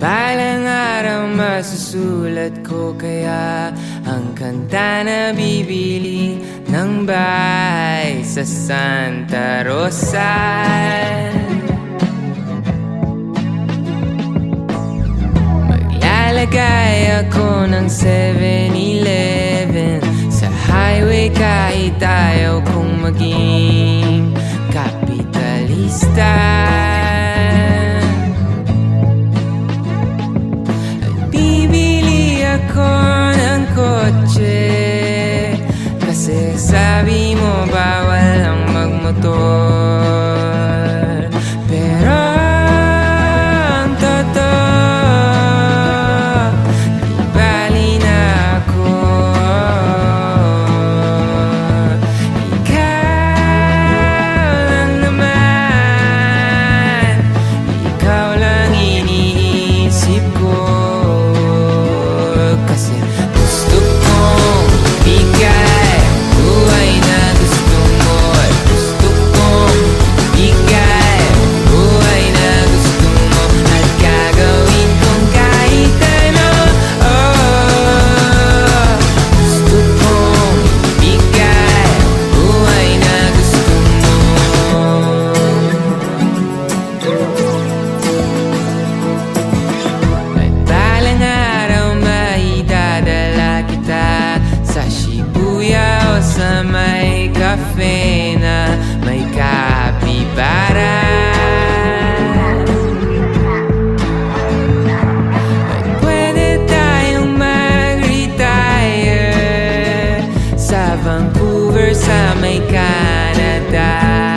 Balang araw masusulat ko kaya Ang kanta na bibili ng bahay sa Santa Rosa. Maglalagay ako ng 7-Eleven Sa highway kahit ayaw kong maging katol Pero totoo Bali na ako Ikaw lang Ikaw lang iniisip ko. Kasi Vancouver, Sama e Canadá.